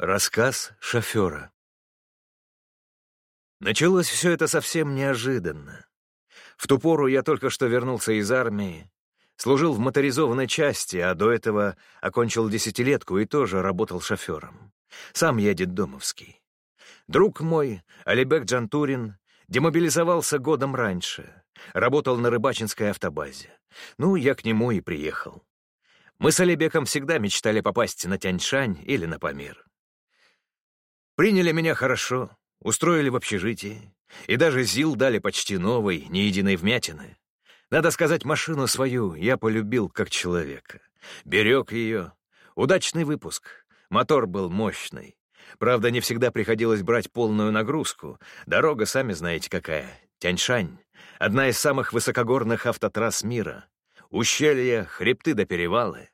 Рассказ шофера. Началось все это совсем неожиданно. В ту пору я только что вернулся из армии, служил в моторизованной части, а до этого окончил десятилетку и тоже работал шофером. Сам едет Домовский. Друг мой, Алибек Джантурин, демобилизовался годом раньше, работал на рыбачинской автобазе. Ну, я к нему и приехал. Мы с Алибеком всегда мечтали попасть на Тяньшань или на Памир. Приняли меня хорошо, устроили в общежитии, и даже ЗИЛ дали почти новый, ни единой вмятины. Надо сказать, машину свою я полюбил как человека. Берег ее. Удачный выпуск. Мотор был мощный. Правда, не всегда приходилось брать полную нагрузку. Дорога, сами знаете, какая. Тяньшань. Одна из самых высокогорных автотрасс мира. Ущелья, хребты до перевалы.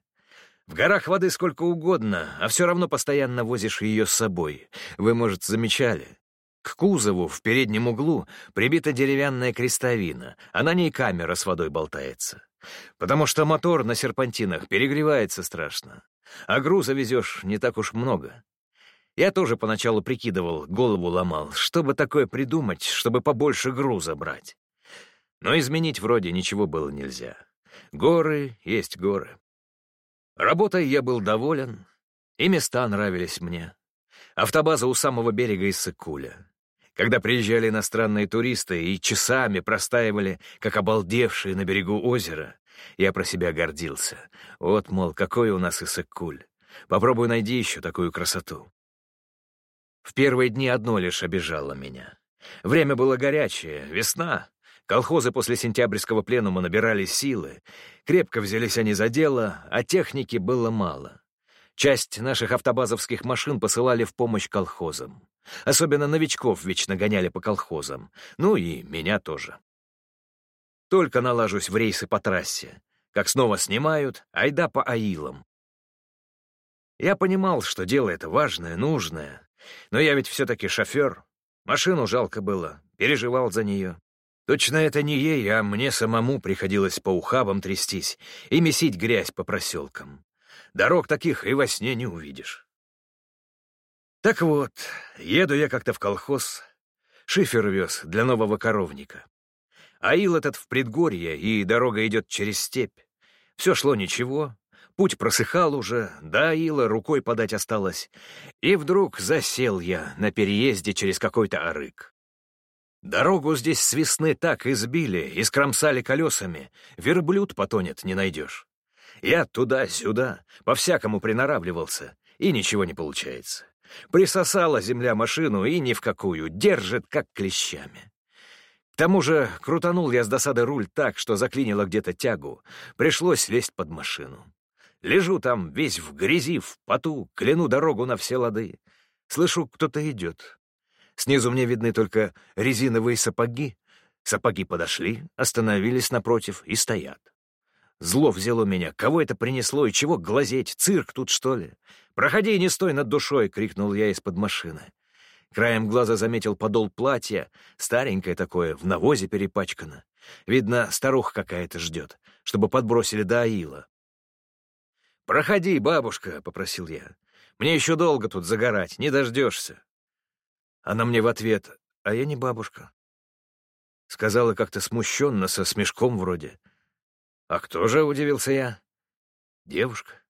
В горах воды сколько угодно, а все равно постоянно возишь ее с собой. Вы, может, замечали. К кузову в переднем углу прибита деревянная крестовина, а на ней камера с водой болтается. Потому что мотор на серпантинах перегревается страшно. А груза везешь не так уж много. Я тоже поначалу прикидывал, голову ломал, чтобы такое придумать, чтобы побольше груза брать. Но изменить вроде ничего было нельзя. Горы есть горы. Работой я был доволен, и места нравились мне. Автобаза у самого берега Иссыкуля. Когда приезжали иностранные туристы и часами простаивали, как обалдевшие на берегу озера, я про себя гордился. Вот, мол, какой у нас Иссыкуль. Попробуй найди еще такую красоту. В первые дни одно лишь обижало меня. Время было горячее, весна, Колхозы после сентябрьского пленума набирали силы. Крепко взялись они за дело, а техники было мало. Часть наших автобазовских машин посылали в помощь колхозам. Особенно новичков вечно гоняли по колхозам. Ну и меня тоже. Только налажусь в рейсы по трассе. Как снова снимают, айда по аилам. Я понимал, что дело это важное, нужное. Но я ведь все-таки шофер. Машину жалко было, переживал за нее. Точно это не ей, а мне самому приходилось по ухабам трястись и месить грязь по проселкам. Дорог таких и во сне не увидишь. Так вот, еду я как-то в колхоз, шифер вез для нового коровника. Аил этот в предгорье, и дорога идет через степь. Все шло ничего, путь просыхал уже, до Аила рукой подать осталось. И вдруг засел я на переезде через какой-то арык. Дорогу здесь с весны так избили и скромсали колесами, верблюд потонет не найдешь. Я туда-сюда, по-всякому приноравливался, и ничего не получается. Присосала земля машину и ни в какую, держит как клещами. К тому же крутанул я с досады руль так, что заклинило где-то тягу. Пришлось лезть под машину. Лежу там весь в грязи, в поту, кляну дорогу на все лады. Слышу, кто-то идет. Снизу мне видны только резиновые сапоги. Сапоги подошли, остановились напротив и стоят. Зло взяло меня. Кого это принесло и чего глазеть? Цирк тут, что ли? «Проходи и не стой над душой!» — крикнул я из-под машины. Краем глаза заметил подол платья, старенькое такое, в навозе перепачкано. Видно, старуха какая-то ждет, чтобы подбросили до Аила. «Проходи, бабушка», — попросил я. «Мне еще долго тут загорать, не дождешься». Она мне в ответ, а я не бабушка. Сказала как-то смущенно, со смешком вроде. «А кто же?» — удивился я. «Девушка».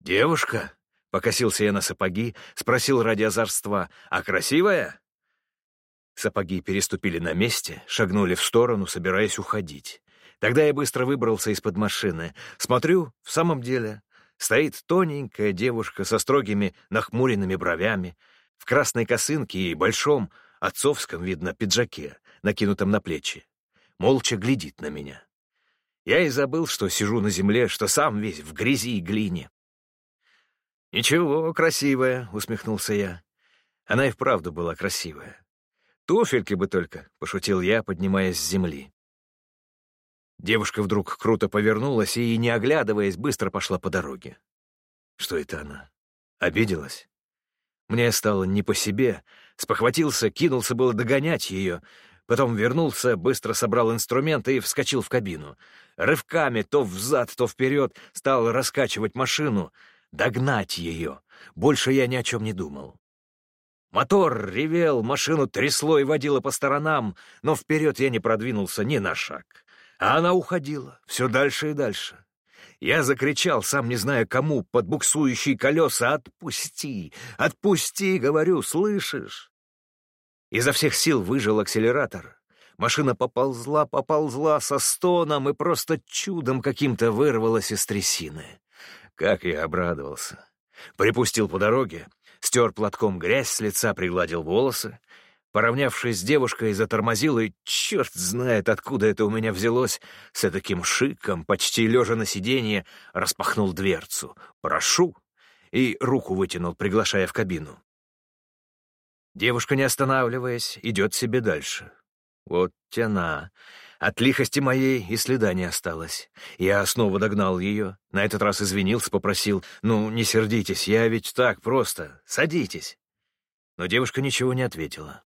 «Девушка?» — покосился я на сапоги, спросил ради озорства. «А красивая?» Сапоги переступили на месте, шагнули в сторону, собираясь уходить. Тогда я быстро выбрался из-под машины. Смотрю, в самом деле, стоит тоненькая девушка со строгими нахмуренными бровями, в красной косынке и большом, отцовском, видно, пиджаке, накинутом на плечи. Молча глядит на меня. Я и забыл, что сижу на земле, что сам весь в грязи и глине. «Ничего, красивая», — усмехнулся я. Она и вправду была красивая. «Туфельки бы только», — пошутил я, поднимаясь с земли. Девушка вдруг круто повернулась и, не оглядываясь, быстро пошла по дороге. Что это она? Обиделась? Мне стало не по себе. Спохватился, кинулся было догонять ее. Потом вернулся, быстро собрал инструменты и вскочил в кабину. Рывками то взад, то вперед стал раскачивать машину, догнать ее. Больше я ни о чем не думал. Мотор ревел, машину трясло и водило по сторонам, но вперед я не продвинулся ни на шаг. А она уходила все дальше и дальше. Я закричал, сам не зная кому, под буксующие колеса «Отпусти! Отпусти!» — говорю, слышишь? Изо всех сил выжил акселератор. Машина поползла, поползла со стоном и просто чудом каким-то вырвалась из трясины. Как я обрадовался. Припустил по дороге, стер платком грязь с лица, пригладил волосы, Поравнявшись с девушкой, затормозил, и черт знает, откуда это у меня взялось, с таким шиком, почти лежа на сиденье, распахнул дверцу. «Прошу!» и руку вытянул, приглашая в кабину. Девушка, не останавливаясь, идет себе дальше. Вот тяна. От лихости моей и следа не осталось. Я снова догнал ее, на этот раз извинился, попросил, «Ну, не сердитесь, я ведь так просто, садитесь». Но девушка ничего не ответила.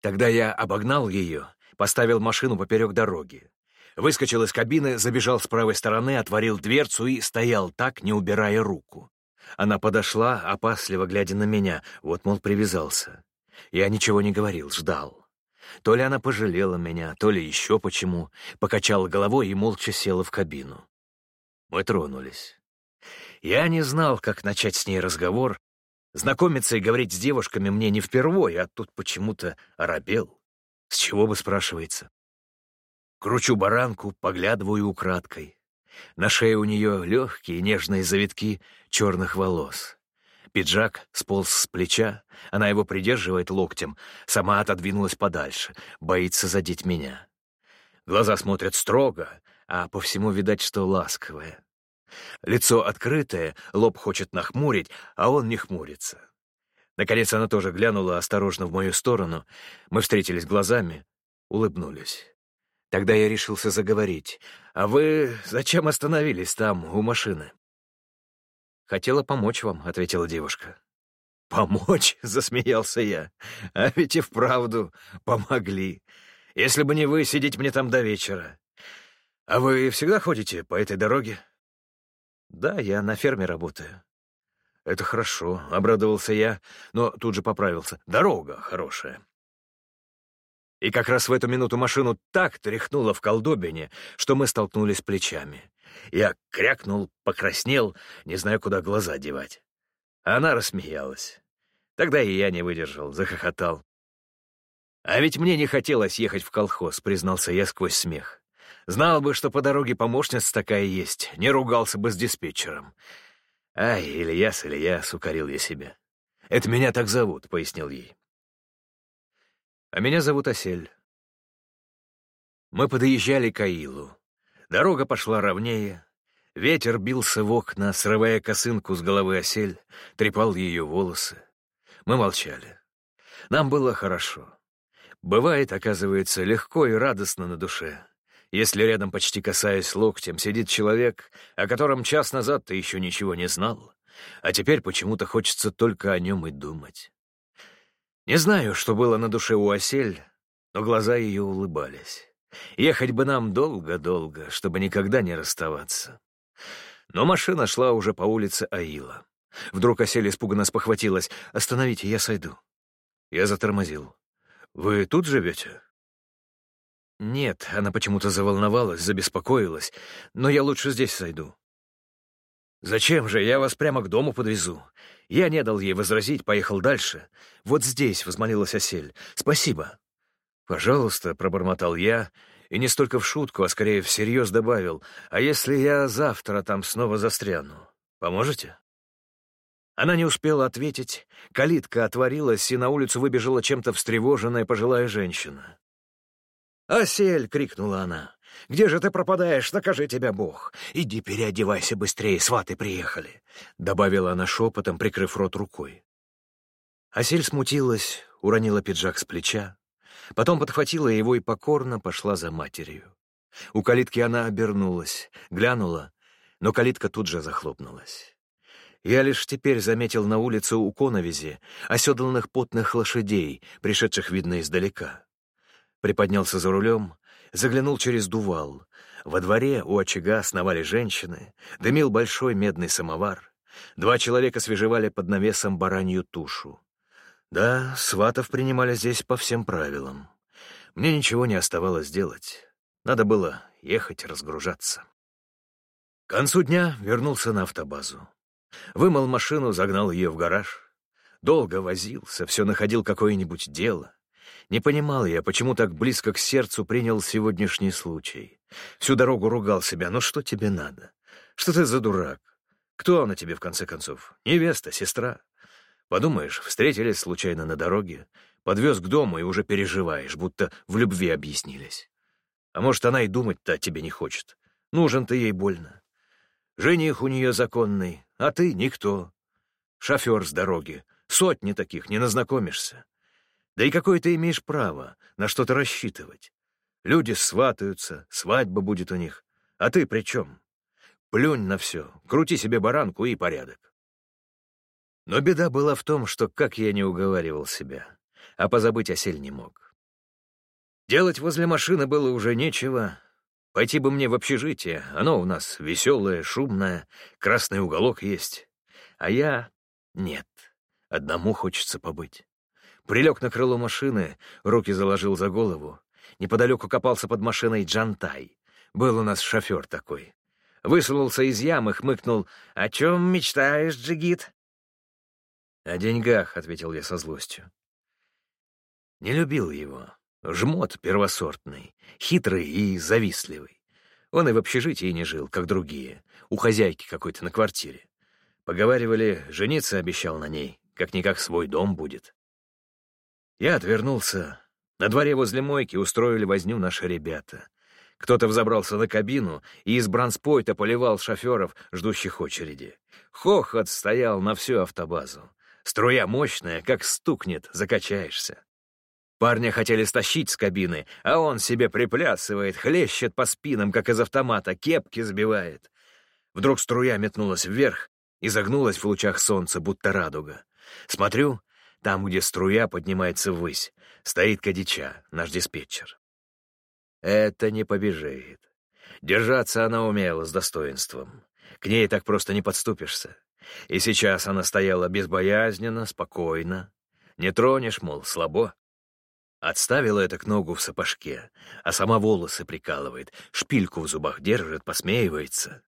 Тогда я обогнал ее, поставил машину поперек дороги. Выскочил из кабины, забежал с правой стороны, отворил дверцу и стоял так, не убирая руку. Она подошла, опасливо глядя на меня, вот, мол, привязался. Я ничего не говорил, ждал. То ли она пожалела меня, то ли еще почему, покачала головой и молча села в кабину. Мы тронулись. Я не знал, как начать с ней разговор, Знакомиться и говорить с девушками мне не впервой, а тут почему-то оробел. С чего бы, спрашивается? Кручу баранку, поглядываю украдкой. На шее у нее легкие нежные завитки черных волос. Пиджак сполз с плеча, она его придерживает локтем, сама отодвинулась подальше, боится задеть меня. Глаза смотрят строго, а по всему видать, что ласковое. Лицо открытое, лоб хочет нахмурить, а он не хмурится. Наконец она тоже глянула осторожно в мою сторону. Мы встретились глазами, улыбнулись. Тогда я решился заговорить. «А вы зачем остановились там, у машины?» «Хотела помочь вам», — ответила девушка. «Помочь?» — засмеялся я. «А ведь и вправду помогли. Если бы не вы, сидеть мне там до вечера. А вы всегда ходите по этой дороге?» «Да, я на ферме работаю». «Это хорошо», — обрадовался я, но тут же поправился. «Дорога хорошая». И как раз в эту минуту машину так тряхнуло в колдобине, что мы столкнулись плечами. Я крякнул, покраснел, не знаю, куда глаза девать. Она рассмеялась. Тогда и я не выдержал, захохотал. «А ведь мне не хотелось ехать в колхоз», — признался я сквозь смех. Знал бы, что по дороге помощница такая есть, не ругался бы с диспетчером. «Ай, Ильяс, Ильяс», — укорил я себя. «Это меня так зовут», — пояснил ей. «А меня зовут Осель». Мы подъезжали к Аилу. Дорога пошла ровнее. Ветер бился в окна, срывая косынку с головы Осель, трепал ее волосы. Мы молчали. Нам было хорошо. Бывает, оказывается, легко и радостно на душе если рядом, почти касаясь локтем, сидит человек, о котором час назад ты еще ничего не знал, а теперь почему-то хочется только о нем и думать. Не знаю, что было на душе у Осель, но глаза ее улыбались. Ехать бы нам долго-долго, чтобы никогда не расставаться. Но машина шла уже по улице Аила. Вдруг Осель испуганно спохватилась. «Остановите, я сойду». Я затормозил. «Вы тут живете?» «Нет», — она почему-то заволновалась, забеспокоилась, «но я лучше здесь сойду». «Зачем же? Я вас прямо к дому подвезу». Я не дал ей возразить, поехал дальше. «Вот здесь», — возмолилась Осель. «Спасибо». «Пожалуйста», — пробормотал я, и не столько в шутку, а скорее всерьез добавил, «А если я завтра там снова застряну? Поможете?» Она не успела ответить. Калитка отворилась, и на улицу выбежала чем-то встревоженная пожилая женщина. «Осель!» — крикнула она. «Где же ты пропадаешь? Накажи тебя Бог! Иди переодевайся быстрее, сваты приехали!» — добавила она шепотом, прикрыв рот рукой. Осель смутилась, уронила пиджак с плеча, потом подхватила его и покорно пошла за матерью. У калитки она обернулась, глянула, но калитка тут же захлопнулась. Я лишь теперь заметил на улице у коновизи оседланных потных лошадей, пришедших, видно, издалека приподнялся за рулем, заглянул через дувал. Во дворе у очага сновали женщины, дымил большой медный самовар. Два человека свежевали под навесом баранью тушу. Да, сватов принимали здесь по всем правилам. Мне ничего не оставалось делать. Надо было ехать разгружаться. К концу дня вернулся на автобазу. Вымыл машину, загнал ее в гараж. Долго возился, все находил какое-нибудь дело. Не понимал я, почему так близко к сердцу принял сегодняшний случай. Всю дорогу ругал себя. Ну что тебе надо? Что ты за дурак? Кто она тебе, в конце концов? Невеста, сестра? Подумаешь, встретились случайно на дороге, подвез к дому и уже переживаешь, будто в любви объяснились. А может, она и думать-то тебе не хочет. Нужен ты ей больно. Жених у нее законный, а ты — никто. Шофер с дороги. Сотни таких, не назнакомишься. Да и какое ты имеешь право на что-то рассчитывать? Люди сватаются, свадьба будет у них. А ты при чем? Плюнь на все, крути себе баранку и порядок. Но беда была в том, что как я не уговаривал себя, а позабыть осель не мог. Делать возле машины было уже нечего. Пойти бы мне в общежитие, оно у нас веселое, шумное, красный уголок есть. А я — нет, одному хочется побыть. Прилег на крыло машины, руки заложил за голову. Неподалеку копался под машиной Джантай. Был у нас шофер такой. Высунулся из ямы, хмыкнул. «О чем мечтаешь, Джигит?» «О деньгах», — ответил я со злостью. Не любил его. Жмот первосортный, хитрый и завистливый. Он и в общежитии не жил, как другие, у хозяйки какой-то на квартире. Поговаривали, жениться обещал на ней, как-никак свой дом будет. Я отвернулся. На дворе возле мойки устроили возню наши ребята. Кто-то взобрался на кабину и из бранспойта поливал шоферов, ждущих очереди. Хохот стоял на всю автобазу. Струя мощная, как стукнет, закачаешься. Парня хотели стащить с кабины, а он себе приплясывает, хлещет по спинам, как из автомата, кепки сбивает. Вдруг струя метнулась вверх и загнулась в лучах солнца, будто радуга. Смотрю, там, где струя поднимается ввысь, стоит Кадича, наш диспетчер. Это не побежит. Держаться она умела с достоинством. К ней так просто не подступишься. И сейчас она стояла безбоязненно, спокойно. Не тронешь, мол, слабо. Отставила это к ногу в сапожке, а сама волосы прикалывает, шпильку в зубах держит, посмеивается.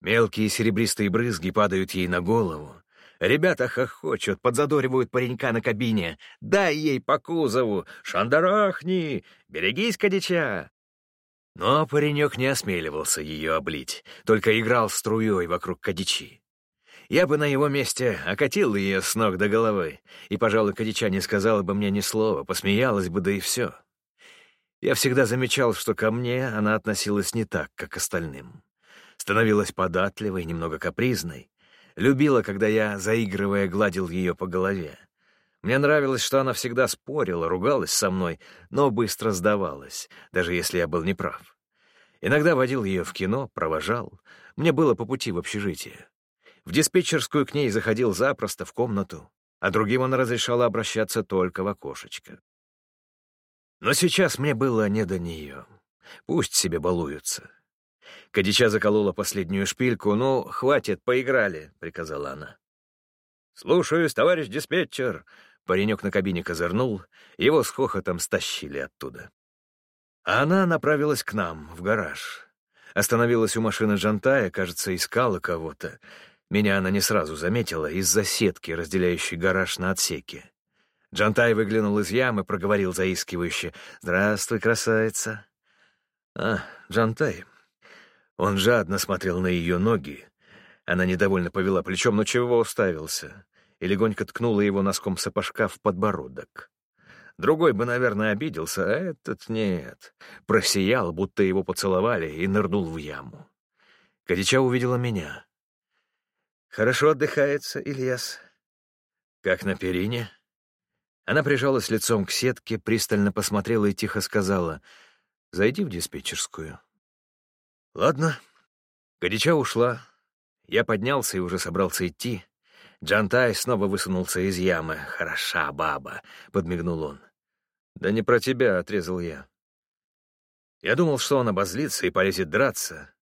Мелкие серебристые брызги падают ей на голову. Ребята хохочут, подзадоривают паренька на кабине. «Дай ей по кузову! Шандарахни! Берегись, кадича!» Но паренек не осмеливался ее облить, только играл струей вокруг кадичи. Я бы на его месте окатил ее с ног до головы, и, пожалуй, Кадича не сказала бы мне ни слова, посмеялась бы, да и все. Я всегда замечал, что ко мне она относилась не так, как остальным. Становилась податливой, немного капризной. Любила, когда я, заигрывая, гладил ее по голове. Мне нравилось, что она всегда спорила, ругалась со мной, но быстро сдавалась, даже если я был неправ. Иногда водил ее в кино, провожал. Мне было по пути в общежитие. В диспетчерскую к ней заходил запросто в комнату, а другим он разрешал обращаться только в окошечко. Но сейчас мне было не до нее. Пусть себе балуются. Кадича заколола последнюю шпильку. «Ну, хватит, поиграли», — приказала она. «Слушаюсь, товарищ диспетчер», — паренек на кабине козырнул, его с хохотом стащили оттуда. А она направилась к нам, в гараж. Остановилась у машины Джантая, кажется, искала кого-то. Меня она не сразу заметила из-за сетки, разделяющей гараж на отсеки. Джантай выглянул из ямы, проговорил заискивающе. «Здравствуй, красавица!» «А, Джантай». Он жадно смотрел на ее ноги. Она недовольно повела плечом, но чего уставился, и легонько ткнула его носком сапожка в подбородок. Другой бы, наверное, обиделся, а этот нет. Просиял, будто его поцеловали, и нырнул в яму. Кадича увидела меня. «Хорошо отдыхается, Ильяс?» «Как на перине?» Она прижалась лицом к сетке, пристально посмотрела и тихо сказала, «Зайди в диспетчерскую». «Ладно». Гадича ушла. Я поднялся и уже собрался идти. Джантай снова высунулся из ямы. «Хороша баба», — подмигнул он. «Да не про тебя», — отрезал я. Я думал, что он обозлится и полезет драться,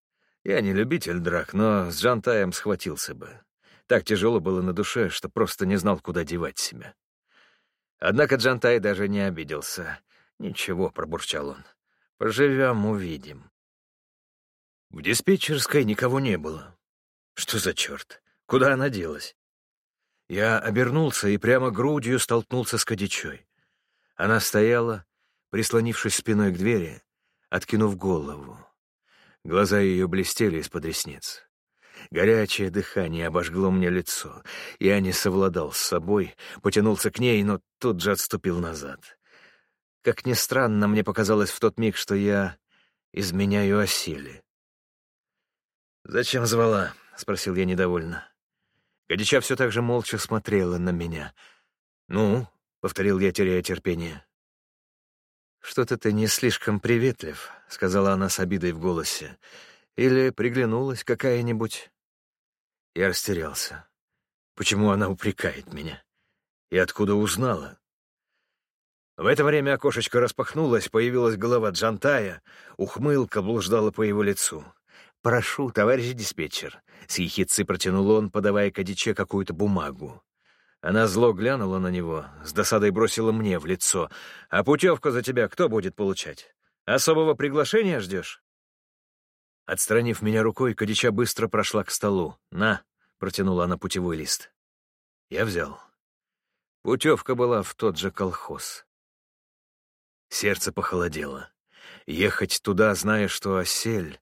я не любитель драк, но с Джантаем схватился бы. Так тяжело было на душе, что просто не знал, куда девать себя. Однако Джантай даже не обиделся. «Ничего», — пробурчал он, — «поживем, увидим». В диспетчерской никого не было. Что за черт? Куда она делась? Я обернулся и прямо грудью столкнулся с Кадичой. Она стояла, прислонившись спиной к двери, откинув голову. Глаза ее блестели из-под ресниц. Горячее дыхание обожгло мне лицо. Я не совладал с собой, потянулся к ней, но тут же отступил назад. Как ни странно, мне показалось в тот миг, что я изменяю о силе. «Зачем звала?» — спросил я недовольно. Кадича все так же молча смотрела на меня. «Ну?» — повторил я, теряя терпение. «Что-то ты не слишком приветлив», — сказала она с обидой в голосе. «Или приглянулась какая-нибудь?» Я растерялся. Почему она упрекает меня? И откуда узнала? В это время окошечко распахнулось, появилась голова Джантая, ухмылка блуждала по его лицу. «Прошу, товарищ диспетчер», — с ехидцей протянул он, подавая Кадиче какую-то бумагу. Она зло глянула на него, с досадой бросила мне в лицо. «А путевку за тебя кто будет получать? Особого приглашения ждешь?» Отстранив меня рукой, Кадича быстро прошла к столу. «На!» — протянула она путевой лист. Я взял. Путевка была в тот же колхоз. Сердце похолодело. Ехать туда, зная, что осель...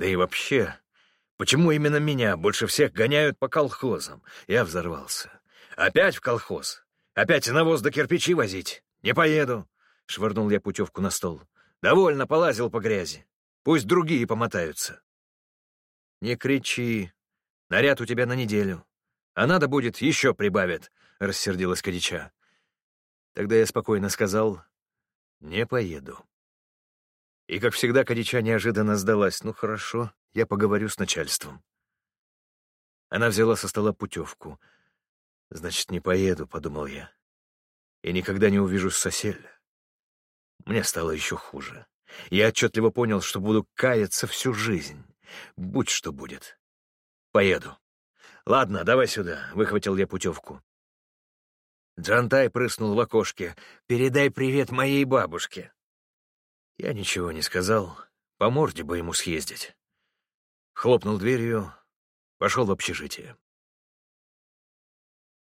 Да и вообще, почему именно меня больше всех гоняют по колхозам? Я взорвался. Опять в колхоз? Опять навоз до кирпичи возить? Не поеду. Швырнул я путевку на стол. Довольно полазил по грязи. Пусть другие помотаются. Не кричи. Наряд у тебя на неделю. А надо будет, еще прибавят, — рассердилась Кадича. Тогда я спокойно сказал, не поеду. И, как всегда, Кадича неожиданно сдалась. Ну, хорошо, я поговорю с начальством. Она взяла со стола путевку. Значит, не поеду, — подумал я. И никогда не увижу соселя. Мне стало еще хуже. Я отчетливо понял, что буду каяться всю жизнь. Будь что будет. Поеду. Ладно, давай сюда, — выхватил я путевку. Джантай прыснул в окошке. «Передай привет моей бабушке». Я ничего не сказал. По морде бы ему съездить. Хлопнул дверью, пошел в общежитие.